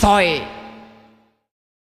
ছয়